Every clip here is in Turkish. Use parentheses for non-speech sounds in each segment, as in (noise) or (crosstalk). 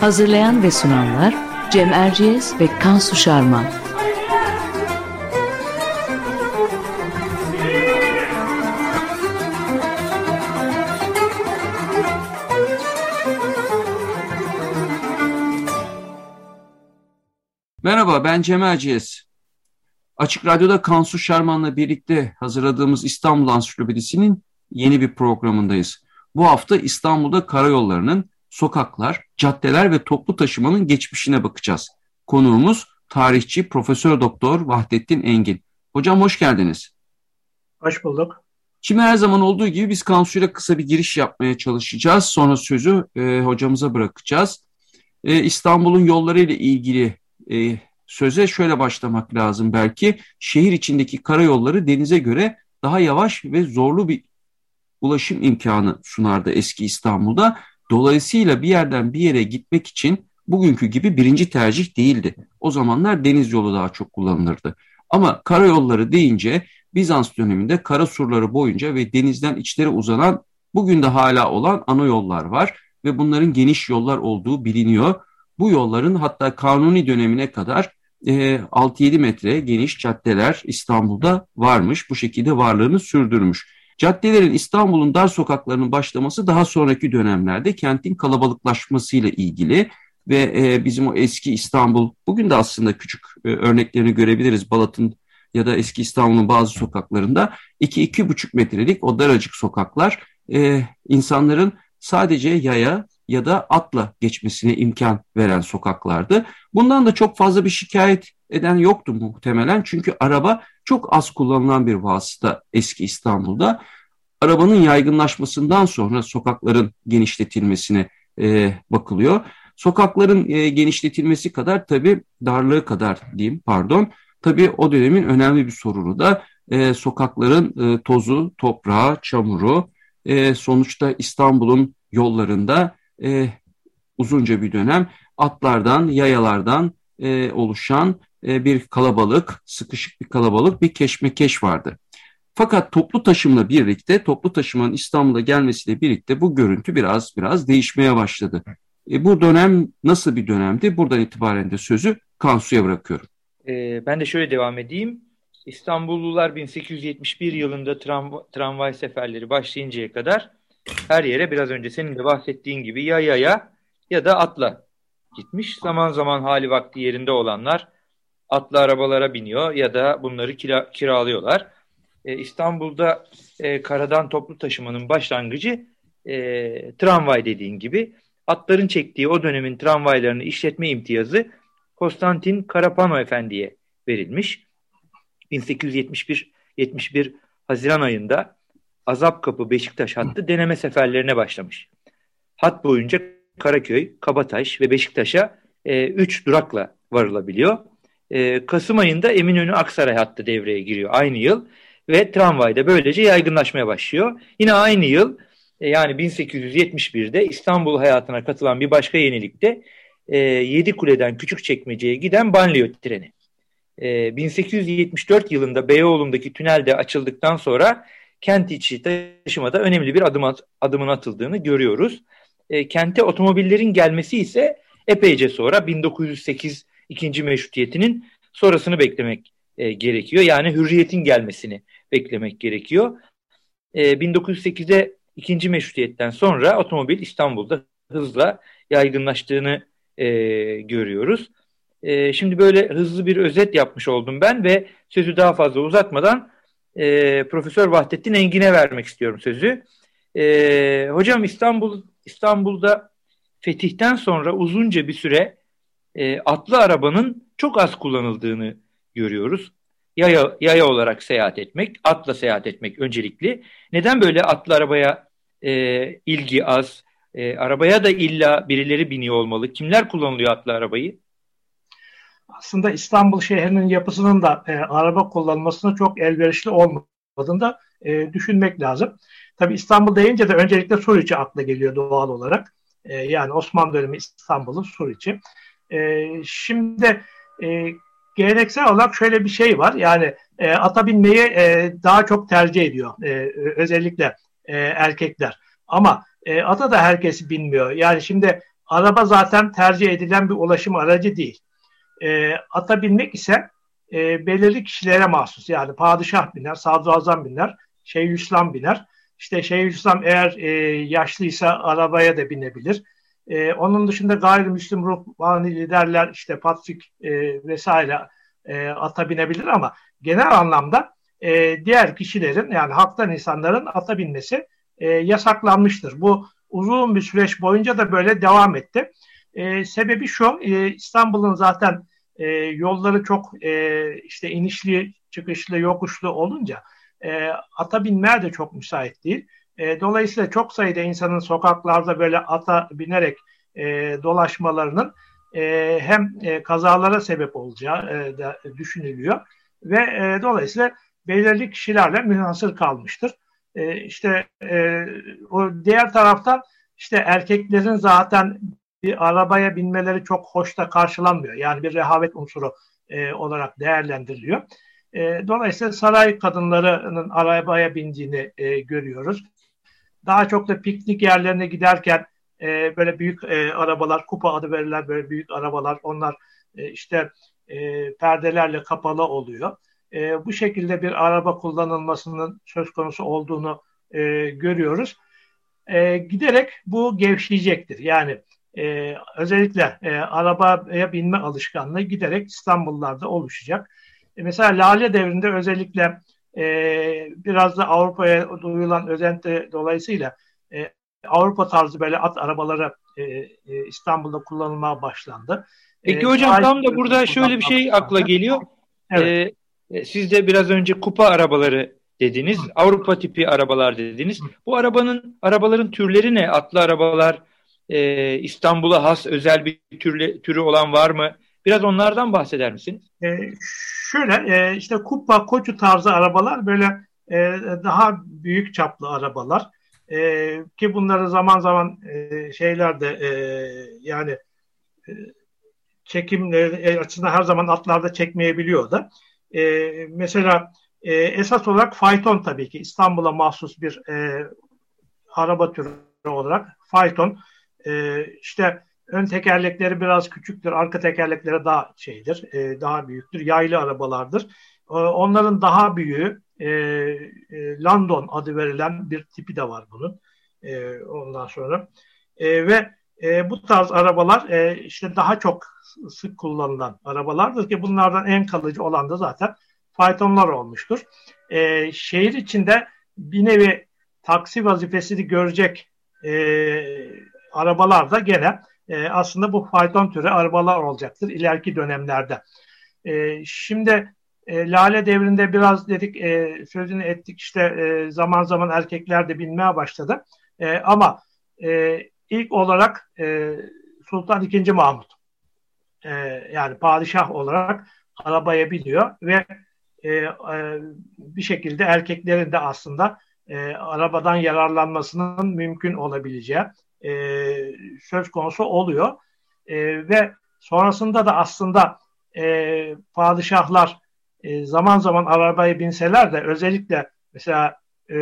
Hazırlayan ve sunanlar Cem Erciyes ve Kansu Şarman. Merhaba ben Cem Erciyes. Açık Radyo'da Kansu Şarman'la birlikte hazırladığımız İstanbul Ansiklopedisi'nin yeni bir programındayız. Bu hafta İstanbul'da karayollarının sokaklar, caddeler ve toplu taşımanın geçmişine bakacağız. Konuğumuz tarihçi Profesör Doktor Vahdettin Engin. Hocam hoş geldiniz. Hoş bulduk. Şimdi her zaman olduğu gibi biz Kansu'yla kısa bir giriş yapmaya çalışacağız. Sonra sözü e, hocamıza bırakacağız. E, İstanbul'un yolları ile ilgili e, söze şöyle başlamak lazım belki. Şehir içindeki karayolları denize göre daha yavaş ve zorlu bir ulaşım imkanı sunardı eski İstanbul'da. Dolayısıyla bir yerden bir yere gitmek için bugünkü gibi birinci tercih değildi. O zamanlar deniz yolu daha çok kullanılırdı. Ama karayolları deyince Bizans döneminde kara surları boyunca ve denizden içlere uzanan bugün de hala olan ana yollar var ve bunların geniş yollar olduğu biliniyor. Bu yolların hatta kanuni dönemine kadar e, 6-7 metre geniş caddeler İstanbul'da varmış. Bu şekilde varlığını sürdürmüş. Caddelerin İstanbul'un dar sokaklarının başlaması daha sonraki dönemlerde kentin kalabalıklaşmasıyla ilgili ve e, bizim o eski İstanbul, bugün de aslında küçük e, örneklerini görebiliriz. Balat'ın ya da eski İstanbul'un bazı sokaklarında 2-2,5 metrelik o daracık sokaklar e, insanların sadece yaya ya da atla geçmesine imkan veren sokaklardı. Bundan da çok fazla bir şikayet eden yoktu muhtemelen. Çünkü araba çok az kullanılan bir vasıta eski İstanbul'da. Arabanın yaygınlaşmasından sonra sokakların genişletilmesine e, bakılıyor. Sokakların e, genişletilmesi kadar tabii darlığı kadar diyeyim pardon. Tabii o dönemin önemli bir sorunu da e, sokakların e, tozu, toprağı, çamuru. E, sonuçta İstanbul'un yollarında e, uzunca bir dönem atlardan, yayalardan e, oluşan e, bir kalabalık, sıkışık bir kalabalık, bir keşmekeş vardı. Fakat toplu taşımla birlikte, toplu taşımanın İstanbul'a gelmesiyle birlikte bu görüntü biraz biraz değişmeye başladı. E, bu dönem nasıl bir dönemdi? Buradan itibaren de sözü Kansu'ya bırakıyorum. E, ben de şöyle devam edeyim. İstanbullular 1871 yılında tram, tramvay seferleri başlayıncaya kadar her yere biraz önce senin de bahsettiğin gibi ya yaya ya da atla gitmiş. Zaman zaman hali vakti yerinde olanlar atlı arabalara biniyor ya da bunları kira, kiralıyorlar. E, İstanbul'da e, karadan toplu taşımanın başlangıcı e, tramvay dediğin gibi. Atların çektiği o dönemin tramvaylarını işletme imtiyazı Konstantin Karapano Efendi'ye verilmiş. 1871 71 Haziran ayında Azapkapı Beşiktaş hattı deneme seferlerine başlamış. Hat boyunca Karaköy, Kabataş ve Beşiktaş'a 3 e, durakla varılabiliyor. E, Kasım ayında Eminönü Aksaray hattı devreye giriyor aynı yıl ve tramvayda böylece yaygınlaşmaya başlıyor. Yine aynı yıl e, yani 1871'de İstanbul hayatına katılan bir başka yenilikte e, Yedikule'den Küçükçekmece'ye giden banliyö treni. E, 1874 yılında Beyoğlu'ndaki tünelde açıldıktan sonra kent içi taşımada önemli bir adım at, adımın atıldığını görüyoruz. E, kente otomobillerin gelmesi ise epeyce sonra 1908 ikinci meşrutiyetinin sonrasını beklemek e, gerekiyor. Yani hürriyetin gelmesini beklemek gerekiyor. E, 1908'de ikinci meşrutiyetten sonra otomobil İstanbul'da hızla yaygınlaştığını e, görüyoruz. E, şimdi böyle hızlı bir özet yapmış oldum ben ve sözü daha fazla uzatmadan e, Profesör Vahdettin Engin'e vermek istiyorum sözü. E, hocam İstanbul İstanbul'da fetihten sonra uzunca bir süre e, atlı arabanın çok az kullanıldığını görüyoruz. yaya, yaya olarak seyahat etmek, atla seyahat etmek öncelikli. Neden böyle atlı arabaya e, ilgi az? E, arabaya da illa birileri biniyor olmalı. Kimler kullanılıyor atlı arabayı? Aslında İstanbul şehrinin yapısının da e, araba kullanmasına çok elverişli olmadığını da e, düşünmek lazım. Tabi İstanbul deyince de öncelikle Suriçi akla geliyor doğal olarak. E, yani Osmanlı dönemi İstanbul'un Suriçi. E, şimdi e, geleneksel olarak şöyle bir şey var. Yani e, ata binmeyi e, daha çok tercih ediyor. E, özellikle e, erkekler. Ama e, ata da herkes binmiyor. Yani şimdi araba zaten tercih edilen bir ulaşım aracı değil. E, ata binmek ise e, belirli kişilere mahsus. Yani padişah biner, sadrazam biner, Şeyhülislam biner. İşte Şeyhülislam eğer e, yaşlıysa arabaya da binebilir. E, onun dışında gayrimüslim ruhbani liderler işte Patrik e, vesaire e, ata binebilir ama genel anlamda e, diğer kişilerin yani halktan insanların ata binmesi e, yasaklanmıştır. Bu uzun bir süreç boyunca da böyle devam etti. E, sebebi şu e, İstanbul'un zaten e, yolları çok e, işte inişli çıkışlı yokuşlu olunca e, ata binmeye de çok müsait değil. E, dolayısıyla çok sayıda insanın sokaklarda böyle ata binerek e, dolaşmalarının e, hem e, kazalara sebep olacağı e, da düşünülüyor ve e, dolayısıyla belirli kişilerle münhasır kalmıştır. E, işte e, o diğer taraftan işte erkeklerin zaten bir arabaya binmeleri çok hoşta karşılanmıyor. Yani bir rehavet unsuru e, olarak değerlendiriliyor. E, dolayısıyla saray kadınlarının arabaya bindiğini e, görüyoruz. Daha çok da piknik yerlerine giderken e, böyle büyük e, arabalar, kupa adı verilen böyle büyük arabalar, onlar e, işte e, perdelerle kapalı oluyor. E, bu şekilde bir araba kullanılmasının söz konusu olduğunu e, görüyoruz. E, giderek bu gevşeyecektir. Yani e, özellikle e, arabaya binme alışkanlığı giderek İstanbullarda oluşacak. E, mesela Lale devrinde özellikle e, biraz da Avrupa'ya duyulan özenti dolayısıyla e, Avrupa tarzı böyle at arabaları e, e, İstanbul'da kullanılmaya başlandı. Peki e, hocam tam da burada şöyle bir şey akla geliyor. Evet. E, siz de biraz önce kupa arabaları dediniz. Avrupa tipi arabalar dediniz. Bu arabanın arabaların türleri ne? Atlı arabalar, e, İstanbul'a has özel bir türlü, türü olan var mı? Biraz onlardan bahseder misiniz? E, şöyle e, işte kupa, koçu tarzı arabalar böyle e, daha büyük çaplı arabalar. E, ki bunları zaman zaman e, şeylerde e, yani e, çekimleri açısından her zaman atlarda çekmeyebiliyor da. E, mesela e, esas olarak fayton tabii ki İstanbul'a mahsus bir e, araba türü olarak fayton e, işte ön tekerlekleri biraz küçüktür, arka tekerlekleri daha şeydir, e, daha büyüktür, yaylı arabalardır. E, onların daha büyüğü e, e, London adı verilen bir tipi de var bunun. E, ondan sonra e, ve e, bu tarz arabalar e, işte daha çok sık kullanılan arabalardır ki bunlardan en kalıcı olan da zaten faytonlar olmuştur. E, şehir içinde bir nevi taksi vazifesini görecek e, arabalar da gene e, aslında bu fayton türü arabalar olacaktır ileriki dönemlerde. E, şimdi e, Lale devrinde biraz dedik e, sözünü ettik işte e, zaman zaman erkekler de binmeye başladı. E, ama e, ilk olarak e, Sultan II. Mahmut e, yani padişah olarak arabaya biniyor ve e, e, bir şekilde erkeklerin de aslında e, arabadan yararlanmasının mümkün olabileceği e, söz konusu oluyor. E, ve sonrasında da aslında e, padişahlar e, zaman zaman arabaya binseler de özellikle mesela e,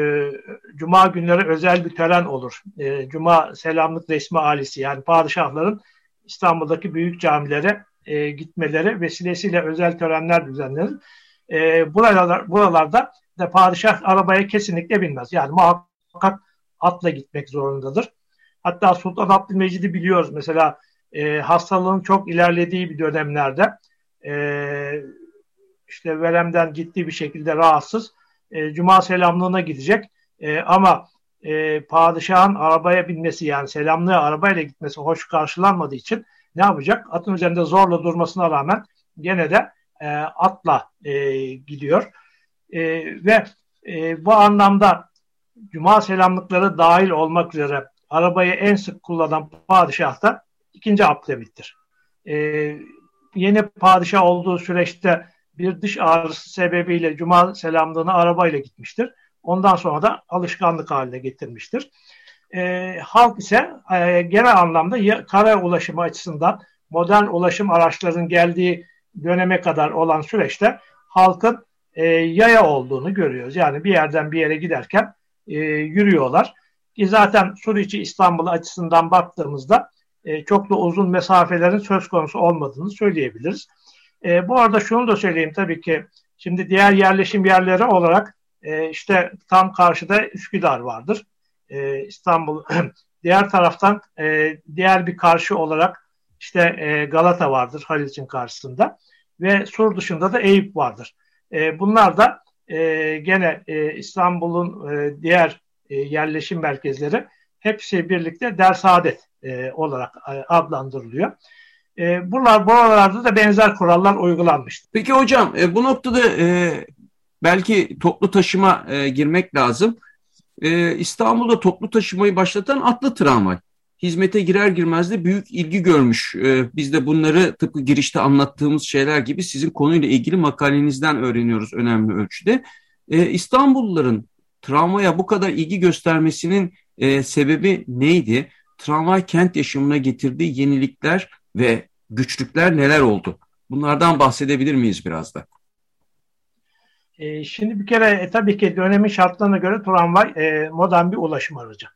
Cuma günleri özel bir tören olur. E, Cuma selamlık resmi ailesi yani padişahların İstanbul'daki büyük camilere e, gitmeleri vesilesiyle özel törenler düzenlenir. E, buralar, buralarda da padişah arabaya kesinlikle binmez. Yani muhakkak atla gitmek zorundadır. Hatta Sultan Abdülmecid'i biliyoruz. Mesela e, hastalığın çok ilerlediği bir dönemlerde e, işte veremden ciddi bir şekilde rahatsız e, cuma selamlığına gidecek. E, ama e, padişahın arabaya binmesi yani selamlığa arabayla gitmesi hoş karşılanmadığı için ne yapacak? Atın üzerinde zorla durmasına rağmen gene de e, atla e, gidiyor. E, ve e, bu anlamda cuma selamlıkları dahil olmak üzere arabayı en sık kullanan padişah da ikinci Abdülhamit'tir. E, yeni padişah olduğu süreçte bir dış ağrısı sebebiyle cuma selamlığına arabayla gitmiştir. Ondan sonra da alışkanlık haline getirmiştir. E, halk ise e, genel anlamda kara ulaşımı açısından modern ulaşım araçlarının geldiği döneme kadar olan süreçte halkın e, yaya olduğunu görüyoruz. Yani bir yerden bir yere giderken e, yürüyorlar. Ki zaten Suriçi İstanbul açısından baktığımızda e, çok da uzun mesafelerin söz konusu olmadığını söyleyebiliriz. E, bu arada şunu da söyleyeyim tabii ki şimdi diğer yerleşim yerleri olarak e, işte tam karşıda Üsküdar vardır. E, İstanbul (clears throat) diğer taraftan e, diğer bir karşı olarak işte e, Galata vardır Haliç'in karşısında ve Sur dışında da Eyüp vardır. E, bunlar da e, gene e, İstanbul'un e, diğer e, yerleşim merkezleri hepsi birlikte Dersaadet e, olarak e, adlandırılıyor. E, buralar, buralarda da benzer kurallar uygulanmıştır. Peki hocam e, bu noktada e, belki toplu taşıma girmek lazım. İstanbul'da toplu taşımayı başlatan atlı tramvay. Hizmete girer girmez de büyük ilgi görmüş. Biz de bunları tıpkı girişte anlattığımız şeyler gibi sizin konuyla ilgili makalenizden öğreniyoruz önemli ölçüde. E, İstanbulluların tramvaya bu kadar ilgi göstermesinin e, sebebi neydi? Tramvay kent yaşamına getirdiği yenilikler ve güçlükler neler oldu? Bunlardan bahsedebilir miyiz biraz da? E, şimdi bir kere e, tabii ki dönemin şartlarına göre tramvay e, modern bir ulaşım aracı.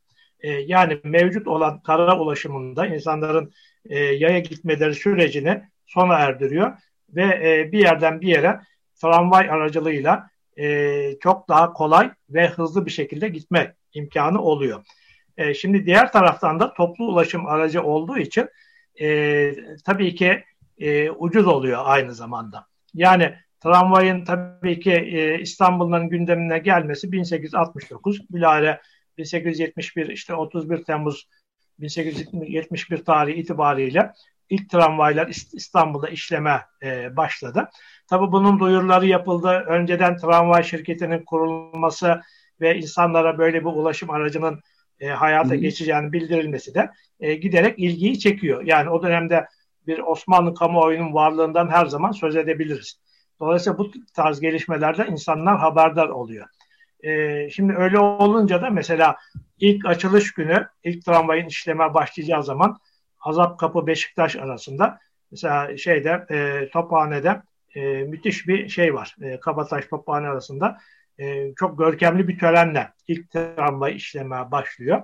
E, yani mevcut olan kara ulaşımında insanların e, yaya gitmeleri sürecini sona erdiriyor ve e, bir yerden bir yere tramvay aracılığıyla e, çok daha kolay ve hızlı bir şekilde gitme imkanı oluyor. E, şimdi diğer taraftan da toplu ulaşım aracı olduğu için e, tabii ki e, ucuz oluyor aynı zamanda. Yani tramvayın tabii ki e, İstanbul'un gündemine gelmesi 1869, bilahare 1871 işte 31 Temmuz 1871 tarihi itibariyle ilk tramvaylar İstanbul'da işleme e, başladı. Tabii bunun duyuruları yapıldı. Önceden tramvay şirketinin kurulması ve insanlara böyle bir ulaşım aracının e, hayata Hı. geçeceğini bildirilmesi de e, giderek ilgiyi çekiyor. Yani o dönemde bir Osmanlı kamuoyunun varlığından her zaman söz edebiliriz. Dolayısıyla bu tarz gelişmelerde insanlar haberdar oluyor. E, şimdi öyle olunca da mesela ilk açılış günü, ilk tramvayın işleme başlayacağı zaman Azap Kapı Beşiktaş arasında mesela şeyde e, Tophane'de e, müthiş bir şey var. E, Kabataş Tophane arasında e, çok görkemli bir törenle ilk tramvay işlemeye başlıyor.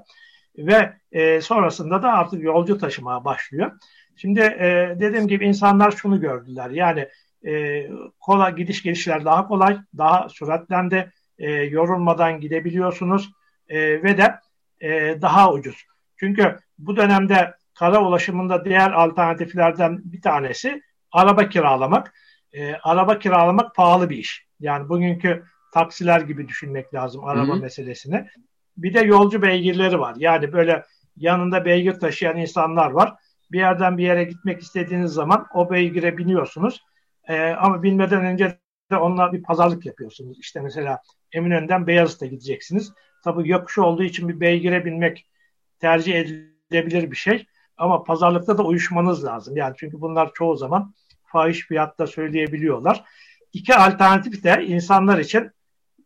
Ve e, sonrasında da artık yolcu taşımaya başlıyor. Şimdi e, dediğim gibi insanlar şunu gördüler. Yani e, kolay gidiş gelişler daha kolay, daha süratlendi, e, yorulmadan gidebiliyorsunuz e, ve de e, daha ucuz. Çünkü bu dönemde kara ulaşımında diğer alternatiflerden bir tanesi araba kiralamak. E, araba kiralamak pahalı bir iş. Yani bugünkü taksiler gibi düşünmek lazım araba Hı-hı. meselesini. Bir de yolcu beygirleri var. Yani böyle yanında beygir taşıyan insanlar var. Bir yerden bir yere gitmek istediğiniz zaman o beygire biniyorsunuz. Ee, ama bilmeden önce de onunla bir pazarlık yapıyorsunuz. İşte mesela Eminönü'nden Beyazıt'a gideceksiniz. Tabii yokuş olduğu için bir beygire binmek tercih edilebilir bir şey. Ama pazarlıkta da uyuşmanız lazım. Yani çünkü bunlar çoğu zaman fahiş fiyatta söyleyebiliyorlar. İki alternatif de insanlar için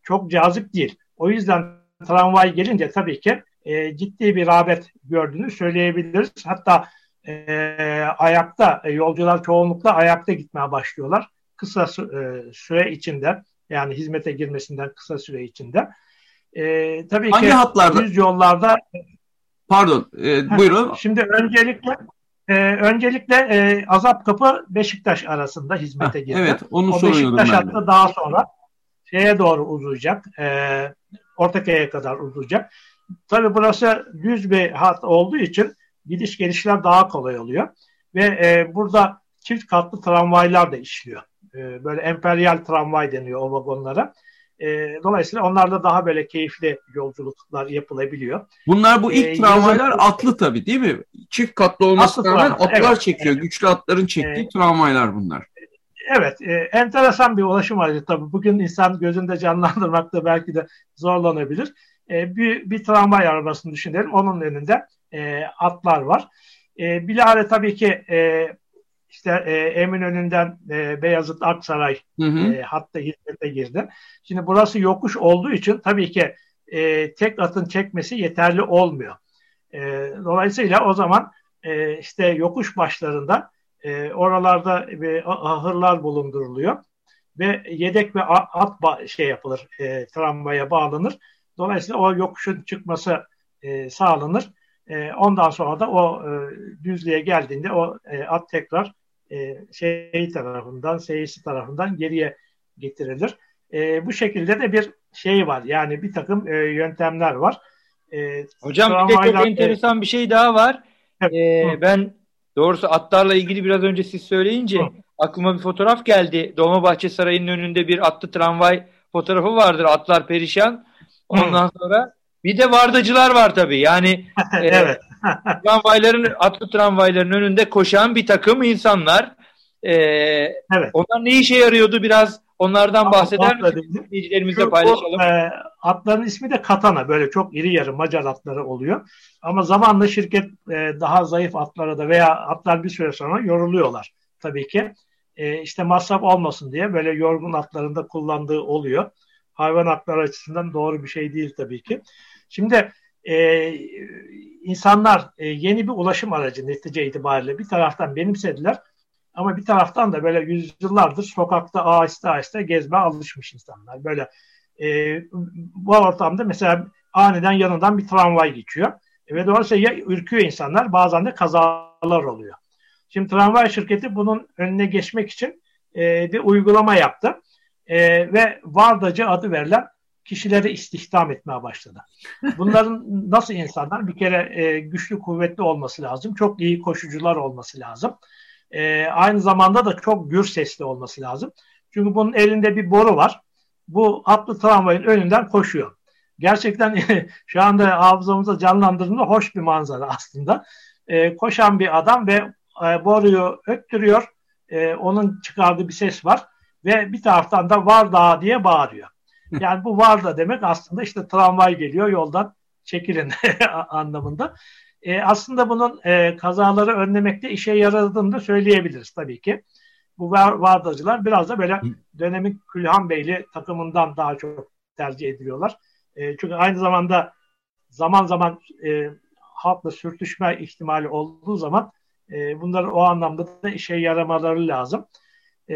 çok cazip değil. O yüzden tramvay gelince tabii ki e, ciddi bir rağbet gördüğünü söyleyebiliriz. Hatta e, ayakta e, yolcular çoğunlukla ayakta gitmeye başlıyorlar. Kısa e, süre içinde yani hizmete girmesinden kısa süre içinde. E, tabii Hangi ki hatlarda? düz yollarda Pardon, e, buyurun. Şimdi öncelikle e, öncelikle e, Azap Kapı Beşiktaş arasında hizmete girdi. Evet, onu o soruyorum Beşiktaş hattı daha sonra şeye doğru uzayacak. E, Ortaköy'e kadar uzayacak. Tabii burası düz bir hat olduğu için gidiş gelişler daha kolay oluyor. Ve e, burada çift katlı tramvaylar da işliyor. E, böyle emperyal tramvay deniyor o vagonlara. E, dolayısıyla onlarda daha böyle keyifli yolculuklar yapılabiliyor. Bunlar bu ilk e, tramvaylar yazın, atlı tabii değil mi? Çift katlı olması rağmen atlar evet, çekiyor. Evet. Güçlü atların çektiği e, tramvaylar bunlar. evet, e, enteresan bir ulaşım aracı tabii. Bugün insan gözünde canlandırmakta belki de zorlanabilir. E, bir, bir tramvay arabasını düşünelim. Onun önünde e, atlar var. E, bilahare tabii ki e, işte e, Eminönü'nden e, Beyazıt Aksaray hı hı. E, hatta hizmete girdi. Şimdi burası yokuş olduğu için tabii ki e, tek atın çekmesi yeterli olmuyor. E, dolayısıyla o zaman e, işte yokuş başlarında e, oralarda e, ahırlar bulunduruluyor ve yedek ve at ba- şey yapılır, e, tramvaya bağlanır. Dolayısıyla o yokuşun çıkması e, sağlanır. E, ondan sonra da o e, düzlüğe geldiğinde o e, at tekrar e, şey tarafından, seyisi tarafından geriye getirilir. E, bu şekilde de bir şey var. Yani bir takım e, yöntemler var. E, Hocam bir de çok enteresan bir şey daha var. Evet. E, ben doğrusu atlarla ilgili biraz önce siz söyleyince aklıma bir fotoğraf geldi. Dolmabahçe Sarayı'nın önünde bir atlı tramvay fotoğrafı vardır. Atlar perişan. Ondan Hı. sonra bir de vardacılar var tabii. Yani (laughs) e, evet. (laughs) (laughs) tramvayların atlı tramvayların önünde koşan bir takım insanlar. E, evet. Onlar ne işe yarıyordu biraz onlardan bahseder misiniz? İzleyicilerimizle paylaşalım. e, atların ismi de katana. Böyle çok iri yarı Macar atları oluyor. Ama zamanla şirket e, daha zayıf atlara da veya atlar bir süre sonra yoruluyorlar tabii ki. E, işte masraf olmasın diye böyle yorgun atlarında kullandığı oluyor. Hayvan hakları açısından doğru bir şey değil tabii ki. Şimdi e, insanlar e, yeni bir ulaşım aracı netice itibariyle bir taraftan benimsediler ama bir taraftan da böyle yüzyıllardır sokakta aheste aheste gezme alışmış insanlar. Böyle e, bu ortamda mesela aniden yanından bir tramvay geçiyor. E, ve dolayısıyla ya ürküyor insanlar bazen de kazalar oluyor. Şimdi tramvay şirketi bunun önüne geçmek için e, bir uygulama yaptı. E, ve Vardacı adı verilen kişileri istihdam etmeye başladı. Bunların (laughs) nasıl insanlar? Bir kere e, güçlü, kuvvetli olması lazım. Çok iyi koşucular olması lazım. E, aynı zamanda da çok gür sesli olması lazım. Çünkü bunun elinde bir boru var. Bu atlı tramvayın önünden koşuyor. Gerçekten (laughs) şu anda hafızamızda canlandırdığında hoş bir manzara aslında. E, koşan bir adam ve e, boruyu öttürüyor. E, onun çıkardığı bir ses var. Ve bir taraftan da var daha diye bağırıyor. Yani bu var da demek aslında işte tramvay geliyor yoldan çekilin (laughs) anlamında. E, aslında bunun e, kazaları önlemekte işe yaradığını da söyleyebiliriz tabii ki. Bu var, vardacılar biraz da böyle dönemin Külhan Beyli takımından daha çok tercih ediliyorlar. E, çünkü aynı zamanda zaman zaman e, halkla sürtüşme ihtimali olduğu zaman e, bunların o anlamda da işe yaramaları lazım. E,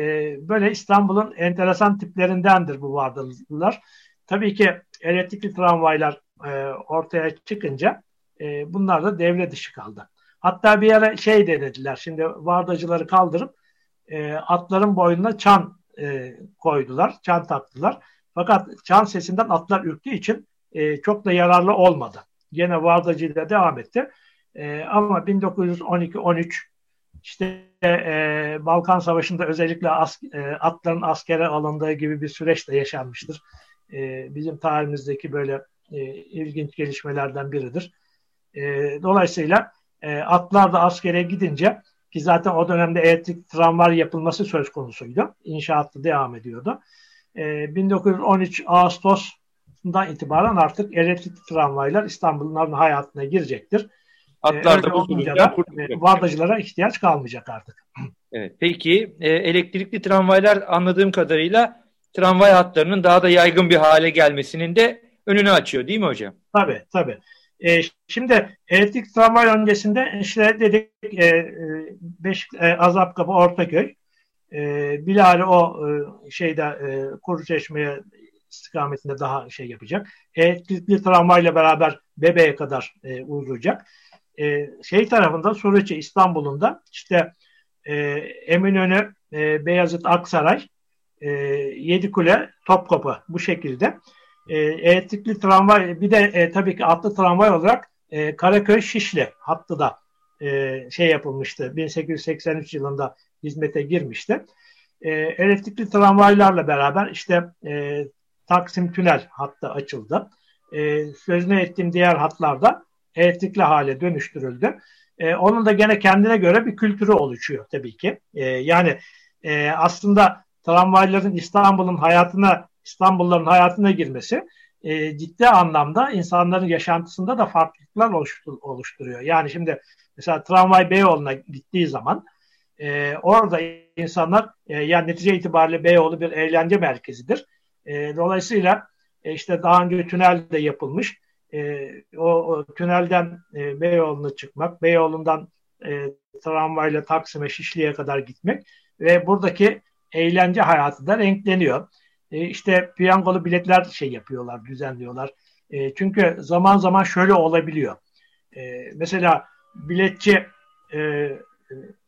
böyle İstanbul'un enteresan tiplerindendir bu vardılılar. Tabii ki elektrikli tramvaylar e, ortaya çıkınca e, bunlar da devre dışı kaldı. Hatta bir ara şey denediler. Şimdi vardacıları kaldırıp e, atların boynuna çan e, koydular. Çan taktılar. Fakat çan sesinden atlar ürktüğü için e, çok da yararlı olmadı. Yine vardacıyla devam etti. E, ama 1912-13 işte e, Balkan Savaşı'nda özellikle as, e, atların askere alındığı gibi bir süreç de yaşanmıştır. E, bizim tarihimizdeki böyle e, ilginç gelişmelerden biridir. E, dolayısıyla e, atlar da askere gidince ki zaten o dönemde elektrik tramvay yapılması söz konusuydu. İnşaatı devam ediyordu. E, 1913 Ağustos'dan itibaren artık elektrikli tramvaylar İstanbul'un hayatına girecektir. Atlar da sonuçta e, vardacılara ihtiyaç kalmayacak artık. Evet, peki e, elektrikli tramvaylar anladığım kadarıyla tramvay hatlarının daha da yaygın bir hale gelmesinin de önünü açıyor değil mi hocam? Tabii tabii. E, şimdi elektrik tramvay öncesinde işte dedik e, e Beş, e, Azapkapı Ortaköy e, bilahare o e, şeyde e, Kuruçeşme'ye istikametinde daha şey yapacak. Elektrikli tramvayla beraber Bebe'ye kadar e, uzayacak e, şey tarafında Suriye İstanbul'un da işte e, Eminönü, e, Beyazıt, Aksaray, e, Yedikule, Topkapı bu şekilde. E, elektrikli tramvay bir de e, tabii ki atlı tramvay olarak e, Karaköy Şişli hattı da e, şey yapılmıştı. 1883 yılında hizmete girmişti. E, elektrikli tramvaylarla beraber işte e, Taksim Tünel hattı açıldı. E, sözünü ettiğim diğer hatlarda elektrikli hale dönüştürüldü. E, onun da gene kendine göre bir kültürü oluşuyor tabii ki. E, yani e, aslında tramvayların İstanbul'un hayatına, İstanbulluların hayatına girmesi e, ciddi anlamda insanların yaşantısında da farklılıklar oluştur, oluşturuyor. Yani şimdi mesela tramvay Beyoğlu'na gittiği zaman e, orada insanlar e, yani netice itibariyle Beyoğlu bir eğlence merkezidir. E, dolayısıyla e, işte daha önce tünel de yapılmış. E, o, o tünelden e, Beyoğlu'na çıkmak, Beyoğlu'ndan e, tramvayla Taksim'e, Şişli'ye kadar gitmek ve buradaki eğlence hayatı da renkleniyor. E, işte piyangolu biletler şey yapıyorlar, düzenliyorlar. E, çünkü zaman zaman şöyle olabiliyor. E, mesela biletçi e,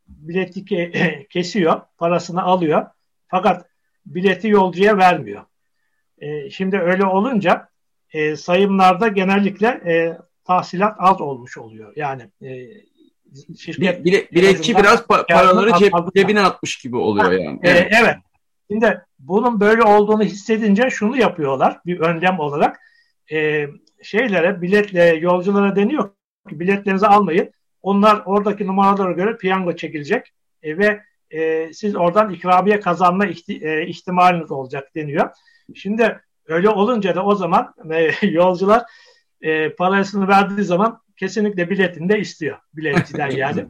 bileti ke (laughs) kesiyor, parasını alıyor. Fakat bileti yolcuya vermiyor. E, şimdi öyle olunca e, sayımlarda genellikle e, tahsilat az olmuş oluyor. Yani e, şirket bile, biletçi biraz pa- paraları ceb, cebine atmış gibi oluyor ha, yani. Evet. E, evet. Şimdi bunun böyle olduğunu hissedince şunu yapıyorlar bir önlem olarak. E, şeylere, biletle yolculara deniyor ki biletlerinizi almayın. Onlar oradaki numaralara göre piyango çekilecek e, ve e, siz oradan ikramiye kazanma ihti, e, ihtimaliniz olacak deniyor. Şimdi öyle olunca da o zaman e, (laughs) yolcular e, parasını verdiği zaman kesinlikle biletini de istiyor biletçiden (laughs) yani.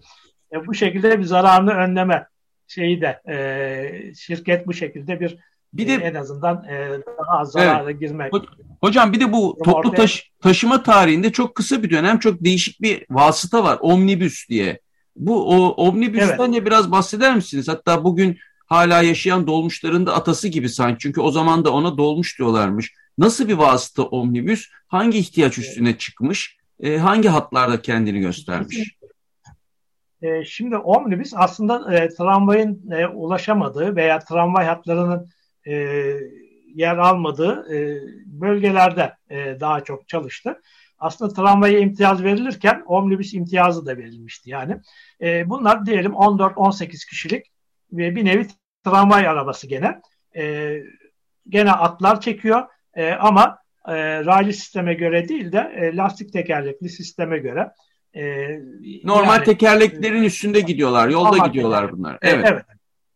e, bu şekilde bir zararını önleme şeyi de e, şirket bu şekilde bir bir de e, en azından e, daha az zarara evet. girmek. Hocam bir de bu toplu taş, taşıma tarihinde çok kısa bir dönem çok değişik bir vasıta var. Omnibüs diye. Bu o omnibüsten evet. de biraz bahseder misiniz? Hatta bugün hala yaşayan dolmuşların da atası gibi sanki. Çünkü o zaman da ona dolmuş diyorlarmış. Nasıl bir vasıta omnibüs? Hangi ihtiyaç üstüne çıkmış? E, hangi hatlarda kendini göstermiş? E, şimdi omnibüs aslında e, tramvayın e, ulaşamadığı veya tramvay hatlarının e, yer almadığı e, bölgelerde e, daha çok çalıştı. Aslında tramvaya imtiyaz verilirken omnibüs imtiyazı da verilmişti yani. E, bunlar diyelim 14-18 kişilik ve bir nevi tramvay arabası gene. E, gene atlar çekiyor e, ama e, raylı sisteme göre değil de e, lastik tekerlekli sisteme göre. E, Normal yani, tekerleklerin e, üstünde gidiyorlar, yolda gidiyorlar bunlar. Evet. evet.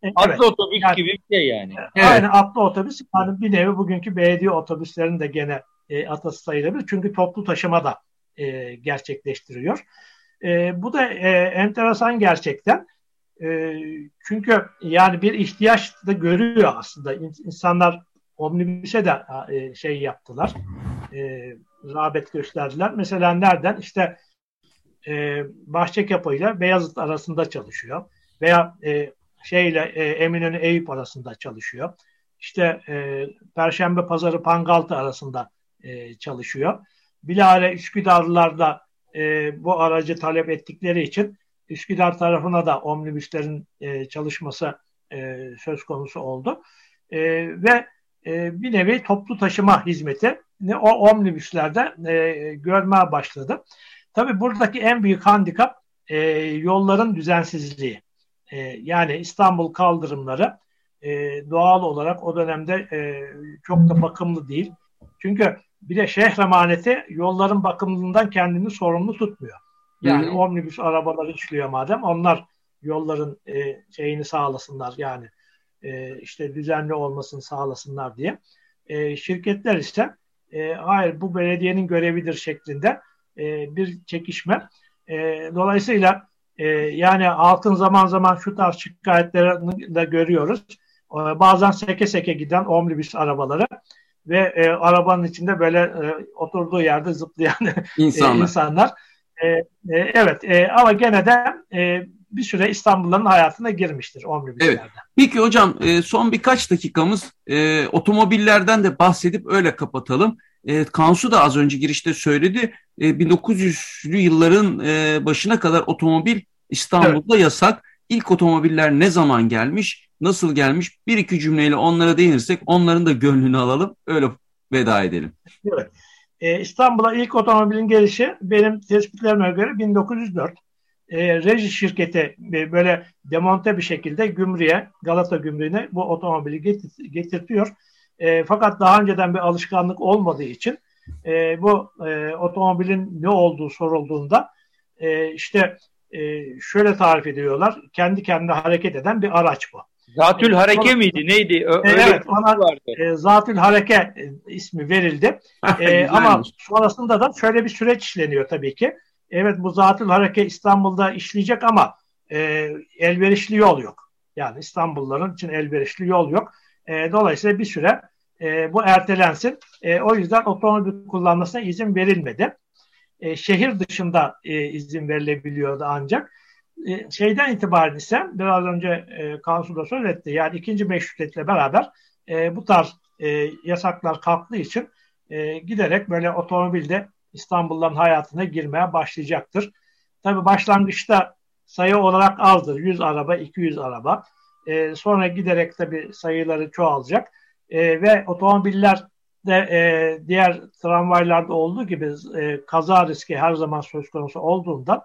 evet. Atlı otobüs yani, gibi bir şey yani. Evet. Aynen atlı otobüs. Yani bir nevi bugünkü belediye otobüslerinin de gene e, atası sayılabilir. Çünkü toplu taşıma da e, gerçekleştiriyor. E, bu da e, enteresan gerçekten. E, çünkü yani bir ihtiyaç da görüyor aslında. İnsanlar omnibüse de e, şey yaptılar. E, rağbet gösterdiler. Mesela nereden? İşte e, Bahçekapı ile Beyazıt arasında çalışıyor. Veya e, şeyle e, Eminönü Eyüp arasında çalışıyor. İşte e, Perşembe Pazarı Pangaltı arasında e, çalışıyor. Bilahare Üsküdarlılar e, bu aracı talep ettikleri için Üsküdar tarafına da omnibüslerin e, çalışması e, söz konusu oldu. E, ve e, bir nevi toplu taşıma hizmeti o omnibüslerde e, görmeye başladı. Tabii buradaki en büyük handikap e, yolların düzensizliği. E, yani İstanbul kaldırımları e, doğal olarak o dönemde e, çok da bakımlı değil. Çünkü bir de şehir emaneti yolların bakımlılığından kendini sorumlu tutmuyor. Yani Hı-hı. omnibüs arabaları işliyor madem onlar yolların e, şeyini sağlasınlar yani e, işte düzenli olmasını sağlasınlar diye. E, şirketler ise e, hayır bu belediyenin görevidir şeklinde e, bir çekişme. E, dolayısıyla e, yani halkın zaman zaman şu tarz şikayetlerini de görüyoruz. E, bazen seke seke giden omnibüs arabaları ve e, arabanın içinde böyle e, oturduğu yerde zıplayan (laughs) insanlar. e, insanlar. E, e, evet e, ama gene de e, bir süre İstanbul'un hayatına girmiştir omnibüslerde. Evet. Peki hocam e, son birkaç dakikamız e, otomobillerden de bahsedip öyle kapatalım. E, Kansu da az önce girişte söyledi. E, 1900'lü yılların e, başına kadar otomobil İstanbul'da evet. yasak. İlk otomobiller ne zaman gelmiş, nasıl gelmiş? Bir iki cümleyle onlara değinirsek onların da gönlünü alalım. Öyle veda edelim. Evet. E, İstanbul'a ilk otomobilin gelişi benim tespitlerime göre 1904 e, reji şirketi e, böyle demonte bir şekilde gümrüğe, Galata gümrüğüne bu otomobili getir, getirtiyor. E, fakat daha önceden bir alışkanlık olmadığı için e, bu e, otomobilin ne olduğu sorulduğunda e, işte e, şöyle tarif ediyorlar. Kendi kendine hareket eden bir araç bu. Zatül Hareke miydi? Neydi? Ö- öyle evet, bir ona vardı. e, Zatül Hareke e, ismi verildi. E, ama sonrasında da şöyle bir süreç işleniyor tabii ki. Evet bu Zatül Hareke İstanbul'da işleyecek ama e, elverişli yol yok. Yani İstanbulluların için elverişli yol yok. E, dolayısıyla bir süre e, bu ertelensin. E, o yüzden otomobil kullanmasına izin verilmedi. E, şehir dışında e, izin verilebiliyordu ancak. E, şeyden itibaren ise biraz önce e, Kansu da söyletti. Yani ikinci meşrutiyetle beraber e, bu tarz e, yasaklar kalktığı için e, giderek böyle otomobilde İstanbulluların hayatına girmeye başlayacaktır. Tabii başlangıçta sayı olarak azdır. 100 araba, 200 araba. E, sonra giderek tabii sayıları çoğalacak. E, ve otomobiller de e, diğer tramvaylarda olduğu gibi e, kaza riski her zaman söz konusu olduğundan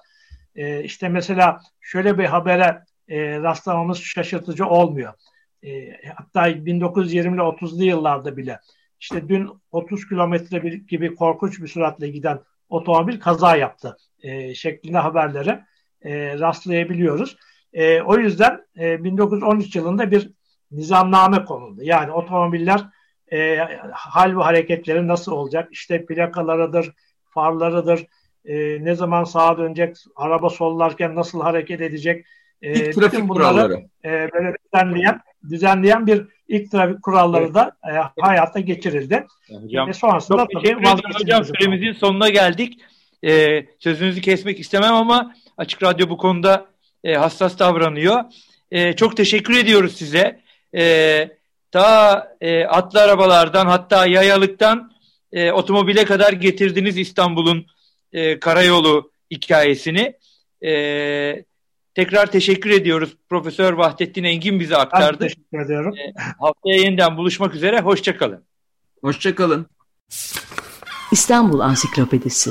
e, işte mesela şöyle bir habere e, rastlamamız şaşırtıcı olmuyor. E, hatta 1920'li 30'lu yıllarda bile işte dün 30 kilometre gibi korkunç bir süratle giden otomobil kaza yaptı e, şeklinde haberlere e, rastlayabiliyoruz. E, o yüzden e, 1913 yılında bir nizamname konuldu. Yani otomobiller e, hal ve hareketleri nasıl olacak? İşte plakalarıdır, farlarıdır, e, ne zaman sağa dönecek, araba sollarken nasıl hareket edecek? E, ilk trafik kuralları. E, böyle düzenleyen, düzenleyen bir ilk trafik kuralları da e, hayata geçirildi. Hocam, Ve sonrasında çok tabii hocam süremizin sonuna geldik. E, sözünüzü kesmek istemem ama Açık Radyo bu konuda e, hassas davranıyor. E, çok teşekkür ediyoruz size. E, ta e, atlı arabalardan hatta yayalıktan e, otomobile kadar getirdiniz İstanbul'un e, karayolu hikayesini. E, tekrar teşekkür ediyoruz. Profesör Vahdettin Engin bize aktardı. Ben teşekkür ediyorum. E, haftaya yeniden buluşmak üzere. Hoşçakalın. Hoşçakalın. İstanbul Ansiklopedisi